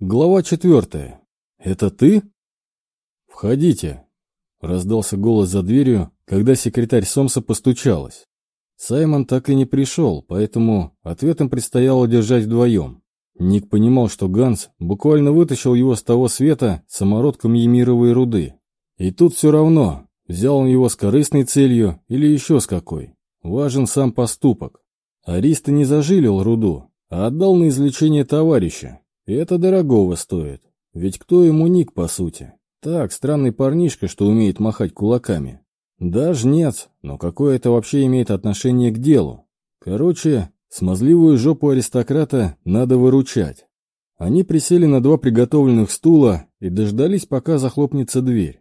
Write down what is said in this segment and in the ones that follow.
Глава четвертая. «Это ты?» «Входите», — раздался голос за дверью, когда секретарь Сомса постучалась. Саймон так и не пришел, поэтому ответом предстояло держать вдвоем. Ник понимал, что Ганс буквально вытащил его с того света самородком емировой руды. И тут все равно, взял он его с корыстной целью или еще с какой. Важен сам поступок. Ариста не зажилил руду, а отдал на извлечение товарища, это дорогого стоит. Ведь кто ему ник, по сути? Так, странный парнишка, что умеет махать кулаками. Да, жнец, но какое это вообще имеет отношение к делу? Короче, смазливую жопу аристократа надо выручать. Они присели на два приготовленных стула и дождались, пока захлопнется дверь.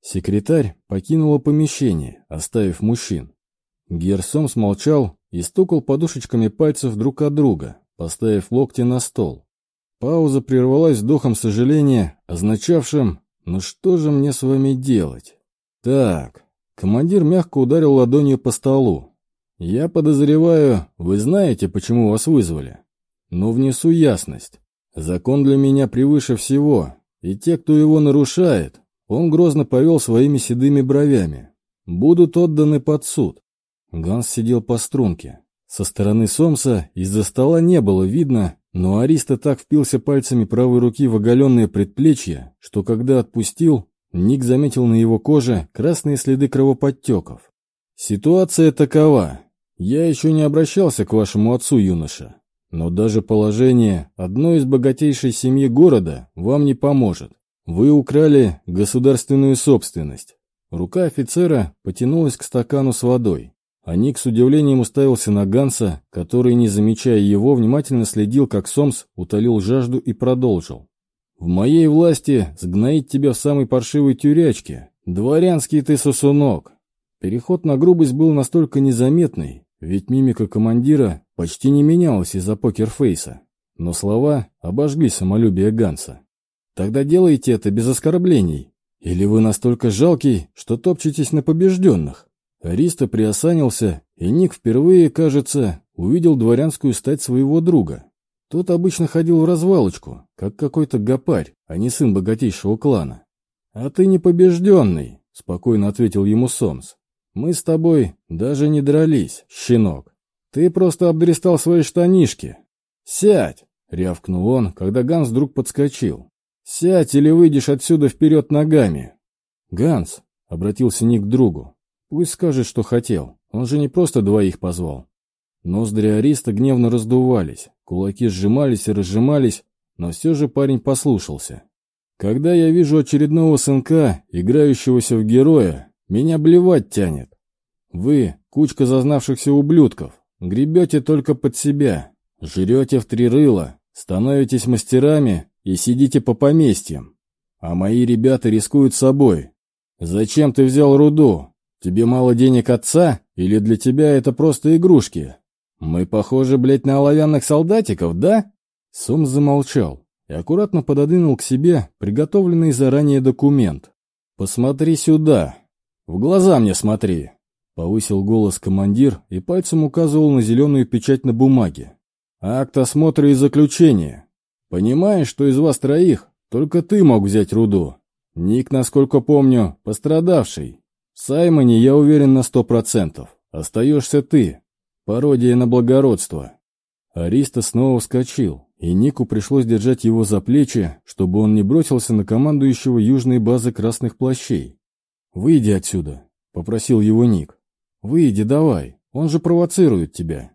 Секретарь покинула помещение, оставив мужчин. Герсом смолчал и стукал подушечками пальцев друг от друга, поставив локти на стол. Пауза прервалась вдохом сожаления, означавшим «Ну что же мне с вами делать?» «Так...» Командир мягко ударил ладонью по столу. «Я подозреваю, вы знаете, почему вас вызвали. Но внесу ясность. Закон для меня превыше всего, и те, кто его нарушает, он грозно повел своими седыми бровями. Будут отданы под суд». Ганс сидел по струнке. Со стороны Сомса из-за стола не было видно, но Ариста так впился пальцами правой руки в оголенное предплечье, что когда отпустил, Ник заметил на его коже красные следы кровоподтеков. «Ситуация такова. Я еще не обращался к вашему отцу, юноша. Но даже положение одной из богатейшей семьи города вам не поможет. Вы украли государственную собственность». Рука офицера потянулась к стакану с водой. А Ник с удивлением уставился на Ганса, который, не замечая его, внимательно следил, как Сомс утолил жажду и продолжил. «В моей власти сгноить тебя в самой паршивой тюрячке. Дворянский ты сосунок!» Переход на грубость был настолько незаметный, ведь мимика командира почти не менялась из-за покерфейса. Но слова обожгли самолюбие Ганса. «Тогда делайте это без оскорблений. Или вы настолько жалкий, что топчетесь на побежденных?» Ариста приосанился, и Ник впервые, кажется, увидел дворянскую стать своего друга. Тот обычно ходил в развалочку, как какой-то гопарь, а не сын богатейшего клана. «А ты не побежденный», — спокойно ответил ему Сомс. «Мы с тобой даже не дрались, щенок. Ты просто обдристал свои штанишки. Сядь!» — рявкнул он, когда Ганс вдруг подскочил. «Сядь или выйдешь отсюда вперед ногами!» «Ганс!» — обратился Ник к другу. Пусть скажет, что хотел. Он же не просто двоих позвал. Ноздри Ариста гневно раздувались, кулаки сжимались и разжимались, но все же парень послушался. Когда я вижу очередного сынка, играющегося в героя, меня блевать тянет. Вы, кучка зазнавшихся ублюдков, гребете только под себя, жрете в три рыла, становитесь мастерами и сидите по поместьям. А мои ребята рискуют собой. Зачем ты взял руду? Тебе мало денег отца, или для тебя это просто игрушки? Мы похожи, блядь, на оловянных солдатиков, да?» Сом замолчал и аккуратно пододвинул к себе приготовленный заранее документ. «Посмотри сюда. В глаза мне смотри!» Повысил голос командир и пальцем указывал на зеленую печать на бумаге. «Акт осмотра и заключения. Понимаешь, что из вас троих только ты мог взять руду? Ник, насколько помню, пострадавший. Саймоне я уверен на сто процентов. Остаешься ты. Пародия на благородство. Ариста снова вскочил, и Нику пришлось держать его за плечи, чтобы он не бросился на командующего южной базы красных плащей. «Выйди отсюда», — попросил его Ник. «Выйди давай, он же провоцирует тебя».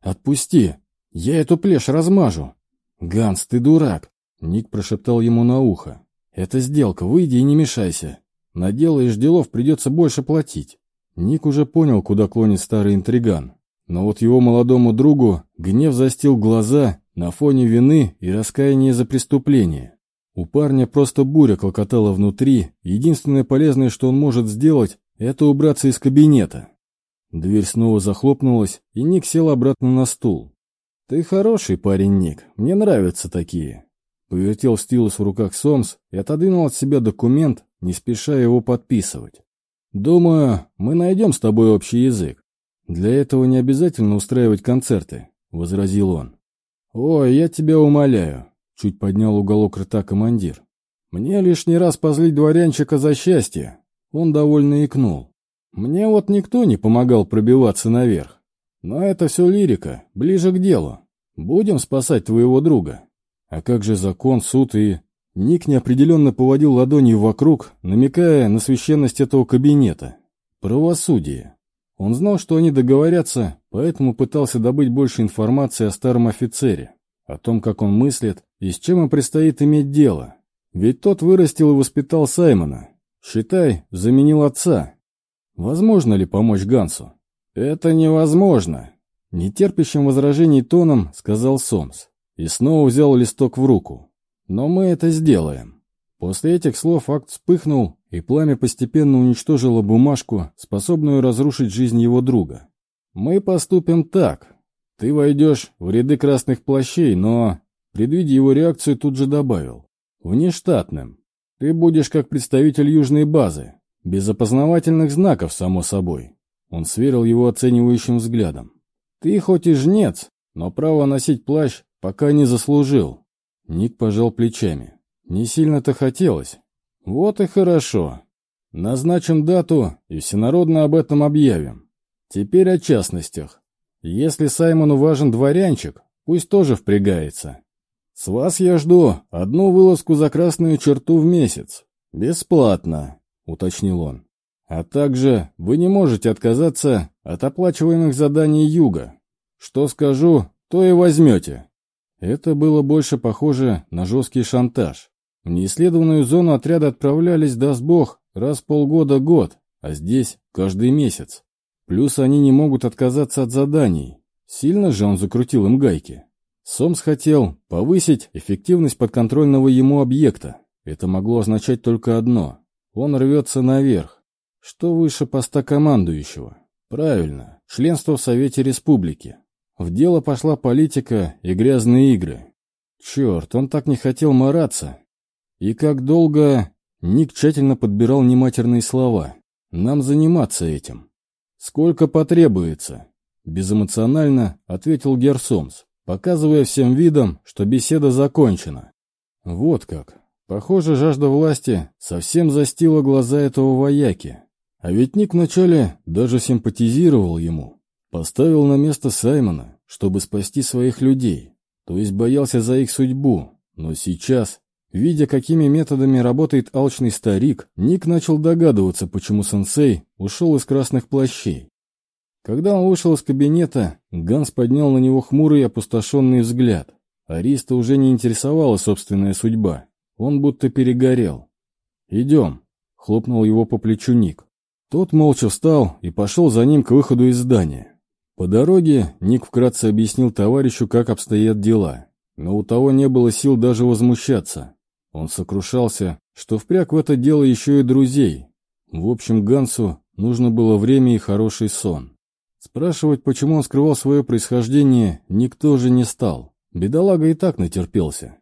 «Отпусти, я эту плешь размажу». «Ганс, ты дурак», — Ник прошептал ему на ухо. «Это сделка, выйди и не мешайся». Наделаешь делов, придется больше платить. Ник уже понял, куда клонит старый интриган. Но вот его молодому другу гнев застил глаза на фоне вины и раскаяния за преступление. У парня просто буря клокотала внутри, единственное полезное, что он может сделать, это убраться из кабинета. Дверь снова захлопнулась, и Ник сел обратно на стул. «Ты хороший парень, Ник, мне нравятся такие». Повертел стилус в руках Сомс и отодвинул от себя документ, не спеша его подписывать. «Думаю, мы найдем с тобой общий язык. Для этого не обязательно устраивать концерты», — возразил он. «Ой, я тебя умоляю. чуть поднял уголок рта командир. Мне лишний раз позлить дворянчика за счастье. Он довольно икнул. Мне вот никто не помогал пробиваться наверх. Но это все лирика, ближе к делу. Будем спасать твоего друга. А как же закон, суд и... Ник неопределенно поводил ладонью вокруг, намекая на священность этого кабинета. Правосудие. Он знал, что они договорятся, поэтому пытался добыть больше информации о старом офицере, о том, как он мыслит и с чем им предстоит иметь дело. Ведь тот вырастил и воспитал Саймона. Считай, заменил отца. Возможно ли помочь Гансу? Это невозможно. Нетерпящим возражений тоном сказал Сомс и снова взял листок в руку. Но мы это сделаем. После этих слов акт вспыхнул, и пламя постепенно уничтожило бумажку, способную разрушить жизнь его друга. Мы поступим так. Ты войдешь в ряды красных плащей, но, предвидя его реакцию, тут же добавил. Внештатным. Ты будешь как представитель южной базы, без опознавательных знаков, само собой. Он сверил его оценивающим взглядом. Ты хоть и жнец, но право носить плащ пока не заслужил. Ник пожал плечами. Не сильно-то хотелось. Вот и хорошо. Назначим дату и всенародно об этом объявим. Теперь о частностях. Если Саймону важен дворянчик, пусть тоже впрягается. С вас я жду одну вылазку за красную черту в месяц. Бесплатно, уточнил он. А также вы не можете отказаться от оплачиваемых заданий Юга. Что скажу, то и возьмете. Это было больше похоже на жесткий шантаж. В неисследованную зону отряда отправлялись, даст бог, раз полгода-год, а здесь каждый месяц. Плюс они не могут отказаться от заданий. Сильно же он закрутил им гайки. Сомс хотел повысить эффективность подконтрольного ему объекта. Это могло означать только одно. Он рвется наверх. Что выше поста командующего? Правильно, членство в Совете Республики. В дело пошла политика и грязные игры. Черт, он так не хотел мараться. И как долго... Ник тщательно подбирал нематерные слова. Нам заниматься этим. Сколько потребуется? Безэмоционально ответил Герсомс, показывая всем видом, что беседа закончена. Вот как. Похоже, жажда власти совсем застила глаза этого вояки. А ведь Ник вначале даже симпатизировал ему. Поставил на место Саймона, чтобы спасти своих людей, то есть боялся за их судьбу. Но сейчас, видя, какими методами работает алчный старик, Ник начал догадываться, почему сенсей ушел из красных плащей. Когда он вышел из кабинета, Ганс поднял на него хмурый и опустошенный взгляд. Ариста уже не интересовала собственная судьба. Он будто перегорел. «Идем», — хлопнул его по плечу Ник. Тот молча встал и пошел за ним к выходу из здания. По дороге Ник вкратце объяснил товарищу, как обстоят дела, но у того не было сил даже возмущаться. Он сокрушался, что впряг в это дело еще и друзей. В общем, Гансу нужно было время и хороший сон. Спрашивать, почему он скрывал свое происхождение, никто же не стал. Бедолага и так натерпелся.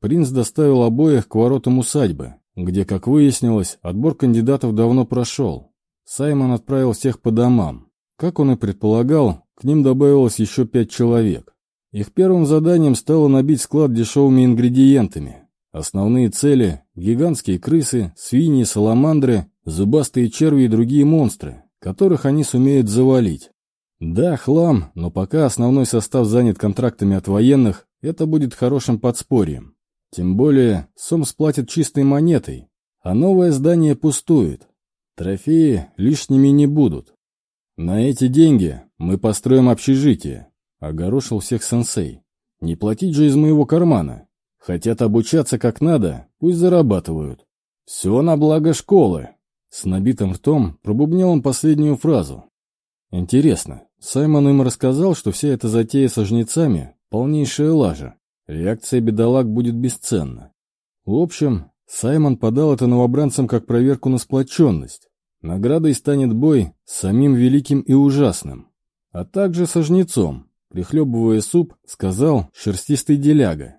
Принц доставил обоих к воротам усадьбы, где, как выяснилось, отбор кандидатов давно прошел. Саймон отправил всех по домам. Как он и предполагал, к ним добавилось еще пять человек. Их первым заданием стало набить склад дешевыми ингредиентами. Основные цели – гигантские крысы, свиньи, саламандры, зубастые черви и другие монстры, которых они сумеют завалить. Да, хлам, но пока основной состав занят контрактами от военных, это будет хорошим подспорьем. Тем более, Сом сплатит чистой монетой, а новое здание пустует. Трофеи лишними не будут. «На эти деньги мы построим общежитие», — огорошил всех сенсей. «Не платить же из моего кармана. Хотят обучаться как надо, пусть зарабатывают. Все на благо школы». С набитым ртом пробубнил он последнюю фразу. Интересно, Саймон им рассказал, что вся эта затея со жнецами — полнейшая лажа. Реакция бедолаг будет бесценна. В общем, Саймон подал это новобранцам как проверку на сплоченность. Наградой станет бой с самим великим и ужасным, а также со жнецом, прихлебывая суп, сказал шерстистый деляга.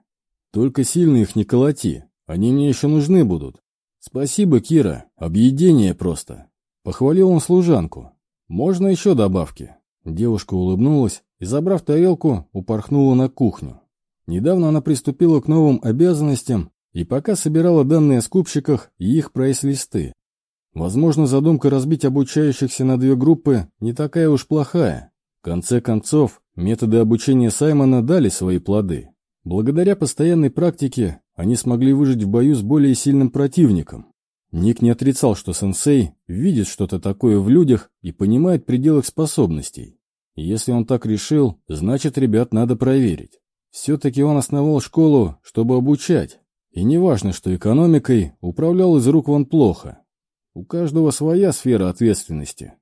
Только сильно их не колоти, они мне еще нужны будут. Спасибо, Кира, объедение просто. Похвалил он служанку. Можно еще добавки? Девушка улыбнулась и, забрав тарелку, упорхнула на кухню. Недавно она приступила к новым обязанностям и пока собирала данные о скупщиках и их прайс-листы. Возможно, задумка разбить обучающихся на две группы не такая уж плохая. В конце концов, методы обучения Саймона дали свои плоды. Благодаря постоянной практике они смогли выжить в бою с более сильным противником. Ник не отрицал, что сенсей видит что-то такое в людях и понимает предел их способностей. Если он так решил, значит, ребят надо проверить. Все-таки он основал школу, чтобы обучать. И не важно, что экономикой управлял из рук вон плохо. У каждого своя сфера ответственности.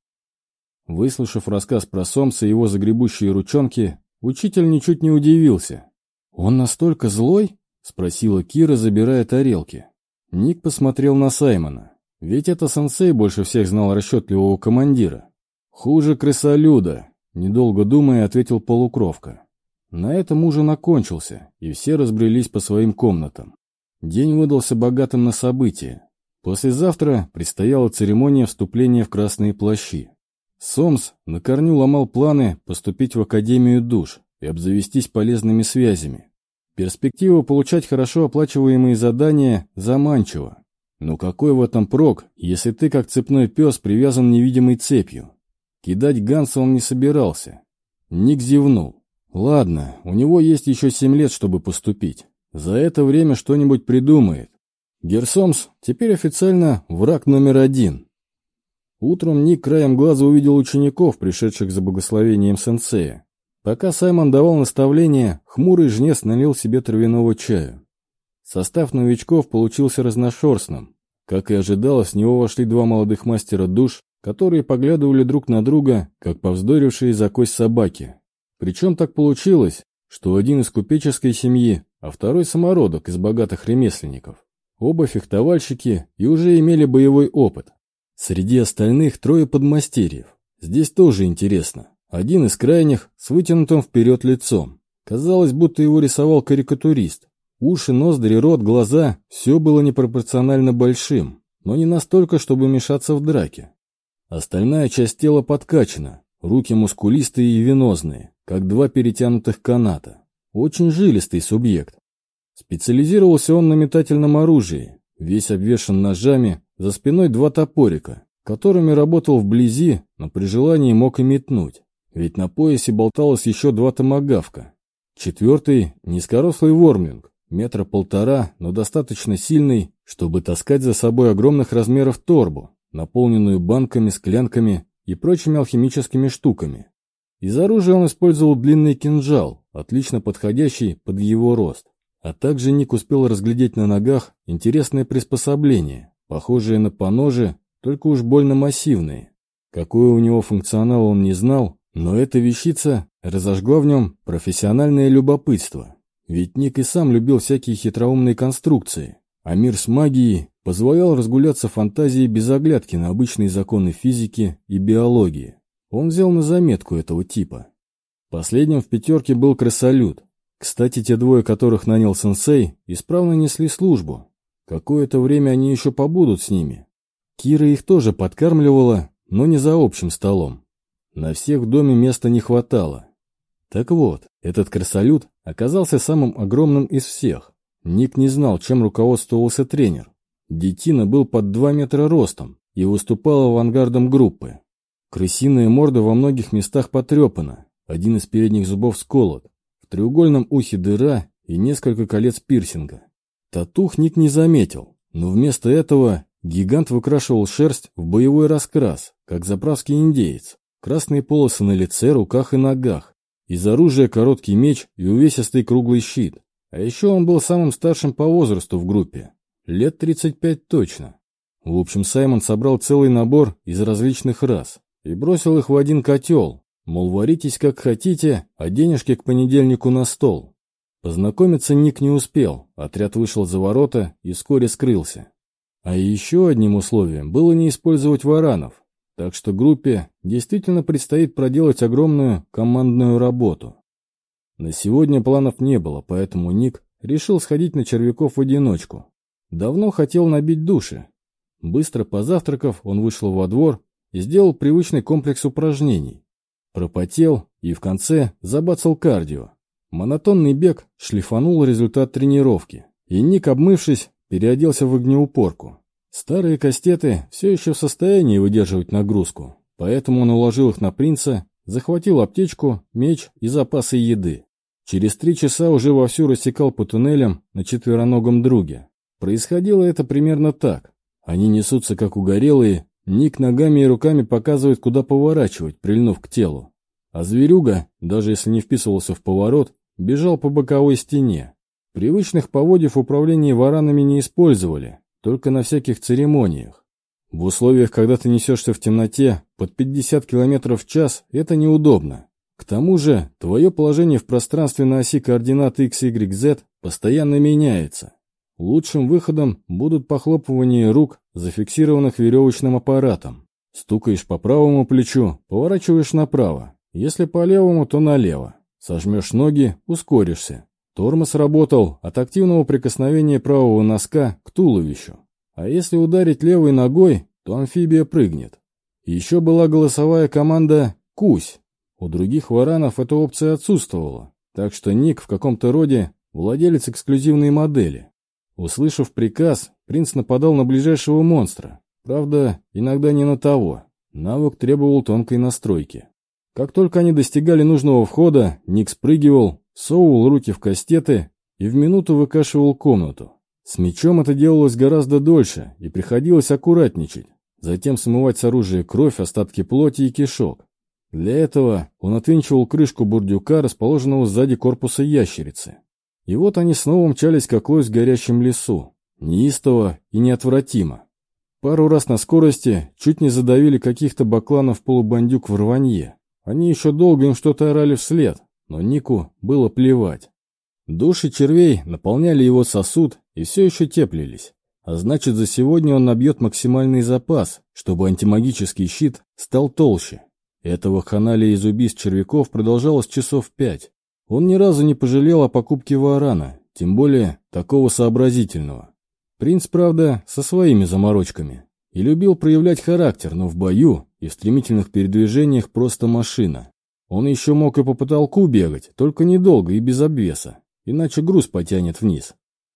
Выслушав рассказ про Сомса и его загребущие ручонки, учитель ничуть не удивился. «Он настолько злой?» — спросила Кира, забирая тарелки. Ник посмотрел на Саймона. Ведь это сенсей больше всех знал расчетливого командира. «Хуже крысолюда», — недолго думая, ответил полукровка. На этом ужин окончился, и все разбрелись по своим комнатам. День выдался богатым на события. Послезавтра предстояла церемония вступления в красные плащи. Сомс на корню ломал планы поступить в Академию душ и обзавестись полезными связями. Перспектива получать хорошо оплачиваемые задания заманчива. Но какой в этом прок, если ты как цепной пес привязан невидимой цепью? Кидать Ганса он не собирался. Ник зевнул. Ладно, у него есть еще семь лет, чтобы поступить. За это время что-нибудь придумает. Герсомс теперь официально враг номер один. Утром Ник краем глаза увидел учеников, пришедших за богословением сенсея. Пока Саймон давал наставление, хмурый жнец налил себе травяного чаю. Состав новичков получился разношерстным. Как и ожидалось, в него вошли два молодых мастера душ, которые поглядывали друг на друга, как повздорившие за кость собаки. Причем так получилось, что один из купеческой семьи, а второй самородок из богатых ремесленников. Оба фехтовальщики и уже имели боевой опыт. Среди остальных трое подмастерьев. Здесь тоже интересно. Один из крайних с вытянутым вперед лицом. Казалось, будто его рисовал карикатурист. Уши, ноздри, рот, глаза – все было непропорционально большим, но не настолько, чтобы мешаться в драке. Остальная часть тела подкачана, руки мускулистые и венозные, как два перетянутых каната. Очень жилистый субъект. Специализировался он на метательном оружии, весь обвешан ножами, за спиной два топорика, которыми работал вблизи, но при желании мог и метнуть. Ведь на поясе болталось еще два томагавка. Четвертый – низкорослый вормлинг, метра полтора, но достаточно сильный, чтобы таскать за собой огромных размеров торбу, наполненную банками, склянками и прочими алхимическими штуками. Из оружия он использовал длинный кинжал, отлично подходящий под его рост. А также Ник успел разглядеть на ногах интересные приспособления, похожие на поножи, только уж больно массивные. Какой у него функционал он не знал, но эта вещица разожгла в нем профессиональное любопытство. Ведь Ник и сам любил всякие хитроумные конструкции, а мир с магией позволял разгуляться фантазии без оглядки на обычные законы физики и биологии. Он взял на заметку этого типа. Последним в пятерке был крысолют. Кстати, те двое, которых нанял сенсей, исправно несли службу. Какое-то время они еще побудут с ними. Кира их тоже подкармливала, но не за общим столом. На всех в доме места не хватало. Так вот, этот крысолют оказался самым огромным из всех. Ник не знал, чем руководствовался тренер. Детина был под 2 метра ростом и выступал авангардом группы. Крысиная морда во многих местах потрепана, один из передних зубов сколот, треугольном ухе дыра и несколько колец пирсинга. Татух Ник не заметил, но вместо этого гигант выкрашивал шерсть в боевой раскрас, как заправский индеец. Красные полосы на лице, руках и ногах. Из оружия короткий меч и увесистый круглый щит. А еще он был самым старшим по возрасту в группе. Лет 35 точно. В общем, Саймон собрал целый набор из различных рас и бросил их в один котел, мол, варитесь как хотите, а денежки к понедельнику на стол. Познакомиться Ник не успел, отряд вышел за ворота и вскоре скрылся. А еще одним условием было не использовать варанов, так что группе действительно предстоит проделать огромную командную работу. На сегодня планов не было, поэтому Ник решил сходить на червяков в одиночку. Давно хотел набить души. Быстро позавтракав, он вышел во двор и сделал привычный комплекс упражнений. Пропотел и в конце забацал кардио. Монотонный бег шлифанул результат тренировки, и Ник, обмывшись, переоделся в огнеупорку. Старые кастеты все еще в состоянии выдерживать нагрузку, поэтому он уложил их на принца, захватил аптечку, меч и запасы еды. Через три часа уже вовсю рассекал по туннелям на четвероногом друге. Происходило это примерно так. Они несутся как угорелые, Ник ногами и руками показывает, куда поворачивать, прильнув к телу. А зверюга, даже если не вписывался в поворот, бежал по боковой стене. Привычных поводьев управления варанами не использовали, только на всяких церемониях. В условиях, когда ты несешься в темноте под 50 км в час, это неудобно. К тому же, твое положение в пространстве на оси координат x, y, z постоянно меняется. Лучшим выходом будут похлопывания рук, зафиксированных веревочным аппаратом. Стукаешь по правому плечу, поворачиваешь направо. Если по левому, то налево. Сожмешь ноги, ускоришься. Тормоз работал от активного прикосновения правого носка к туловищу. А если ударить левой ногой, то амфибия прыгнет. Еще была голосовая команда «Кусь». У других варанов эта опция отсутствовала, так что Ник в каком-то роде владелец эксклюзивной модели. Услышав приказ, принц нападал на ближайшего монстра. Правда, иногда не на того. Навык требовал тонкой настройки. Как только они достигали нужного входа, Ник спрыгивал, совывал руки в кастеты и в минуту выкашивал комнату. С мечом это делалось гораздо дольше, и приходилось аккуратничать, затем смывать с оружия кровь, остатки плоти и кишок. Для этого он отвинчивал крышку бурдюка, расположенного сзади корпуса ящерицы. И вот они снова мчались, как лось в горящем лесу, неистово и неотвратимо. Пару раз на скорости чуть не задавили каких-то бакланов-полубандюк в рванье. Они еще долго им что-то орали вслед, но Нику было плевать. Души червей наполняли его сосуд и все еще теплились. А значит, за сегодня он набьет максимальный запас, чтобы антимагический щит стал толще. Этого ханалия из убийств червяков продолжалось часов пять. Он ни разу не пожалел о покупке варана, тем более такого сообразительного. Принц, правда, со своими заморочками. И любил проявлять характер, но в бою и в стремительных передвижениях просто машина. Он еще мог и по потолку бегать, только недолго и без обвеса, иначе груз потянет вниз.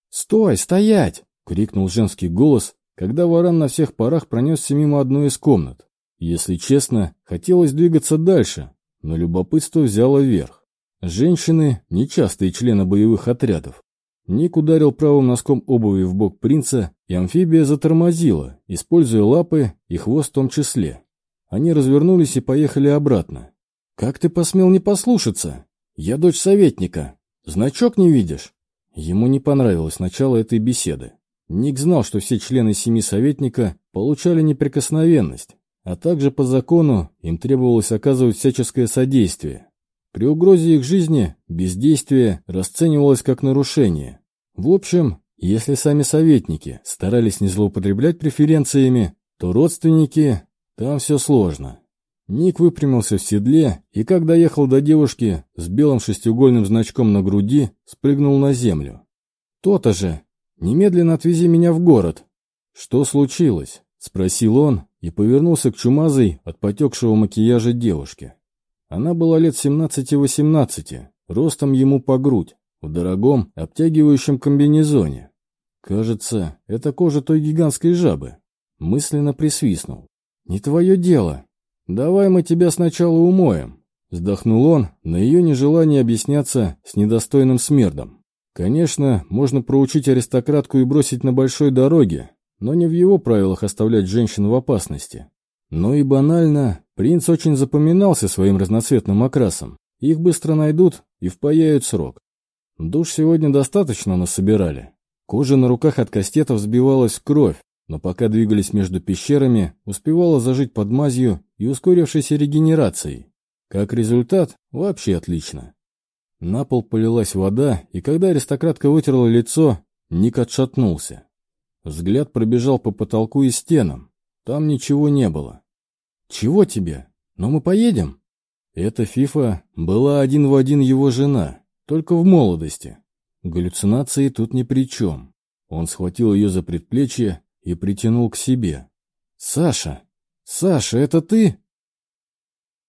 «Стой, стоять!» — крикнул женский голос, когда варан на всех парах пронесся мимо одной из комнат. Если честно, хотелось двигаться дальше, но любопытство взяло верх. Женщины – нечастые члены боевых отрядов. Ник ударил правым носком обуви в бок принца, и амфибия затормозила, используя лапы и хвост в том числе. Они развернулись и поехали обратно. «Как ты посмел не послушаться? Я дочь советника. Значок не видишь?» Ему не понравилось начало этой беседы. Ник знал, что все члены семьи советника получали неприкосновенность, а также по закону им требовалось оказывать всяческое содействие. При угрозе их жизни бездействие расценивалось как нарушение. В общем, если сами советники старались не злоупотреблять преференциями, то родственники... Там все сложно. Ник выпрямился в седле и, когда ехал до девушки с белым шестиугольным значком на груди, спрыгнул на землю. «То-то же! Немедленно отвези меня в город!» «Что случилось?» — спросил он и повернулся к чумазой от потекшего макияжа девушке. Она была лет 17-18, ростом ему по грудь, в дорогом, обтягивающем комбинезоне. Кажется, это кожа той гигантской жабы. Мысленно присвистнул. «Не твое дело. Давай мы тебя сначала умоем». Вздохнул он на ее нежелание объясняться с недостойным смердом. Конечно, можно проучить аристократку и бросить на большой дороге, но не в его правилах оставлять женщин в опасности. Но и банально, принц очень запоминался своим разноцветным окрасом. Их быстро найдут и впаяют срок. Душ сегодня достаточно насобирали. Кожа на руках от кастетов сбивалась в кровь, но пока двигались между пещерами, успевала зажить под мазью и ускорившейся регенерацией. Как результат, вообще отлично. На пол полилась вода, и когда аристократка вытерла лицо, Ник отшатнулся. Взгляд пробежал по потолку и стенам. Там ничего не было. «Чего тебе? Но мы поедем?» Эта Фифа была один в один его жена, только в молодости. Галлюцинации тут ни при чем. Он схватил ее за предплечье и притянул к себе. «Саша! Саша, это ты?»